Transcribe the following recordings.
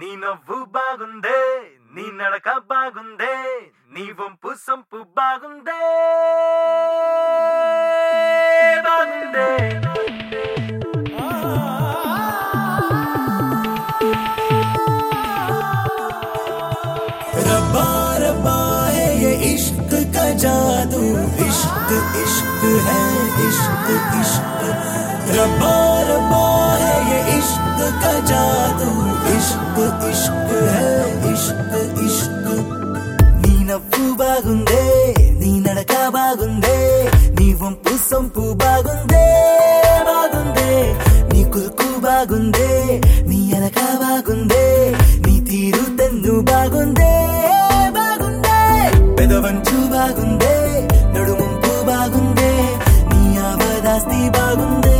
నీ నవ్వు బాగుందే నీ నడక బాగుందే నీ వంపు సంపు బాగుందే బాగుందే रब्बा रब्बा है ये इश्क का जादू इश्क इश्क है इश्क इश्क रब्बा रब्बा है ये इश्क సంపు బాగుందే బాగుందే. నీ కులుకు బాగుందే నీ ఎలక బాగుందే. నీ తీరు తెన్ను బాగుందే బాగుందే. పెదవంచు బాగుందే నడుముంపు బాగుందే. నీ ఆవదాస్తి బాగుందే.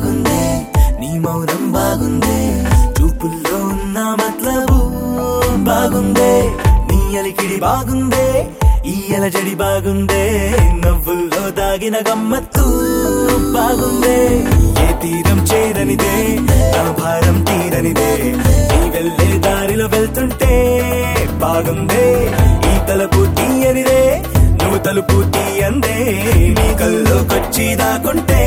బాగుందే నీ మౌనం బాగుందే చూపుల్లో ఉన్న మతలబు బాగుందే నీ అలికిడి బాగుందే ఈ అలజడి బాగుందే నవ్వుల్లో దాగిన గమ్మత్తు బాగుందే. ఏ తీరం చేరనిదే నా భారం తీరనిదే నీ వెళ్ళే దారిలో వెళ్తుంటే బాగుందే ఈ తలపు తీయనిదే నువ్వు తలుపు తీయందే నీ కల్లోకొచ్చి దాకుంటే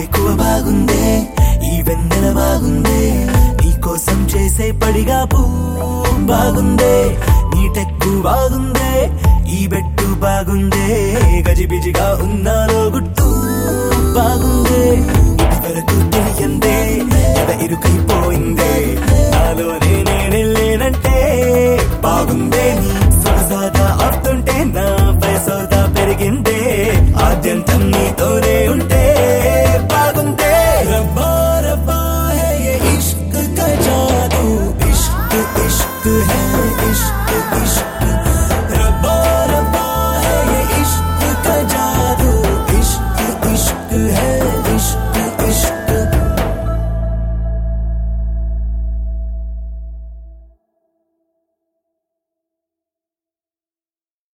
ఎక్కువ బాగుందే ఈ వెన్నెల బాగుందే నీకోసం చేసే పడిగా పూ బాగుందే నీ టెక్కు బాగుందే ఈ బెట్టు బాగుందే గజిబిజిగా ఉన్నారో గుట్టు బాగుందే ఇది వరకు తెలియందే ఎద ఇరుకైపోయిందే నాలోనే నేనెళ్ళేనంటే బాగుందే నీ సొగసాదా అర్థంటే నా వయసోదా పెరిగిందే ఆద్యంతం నీతోనే ఉంటే है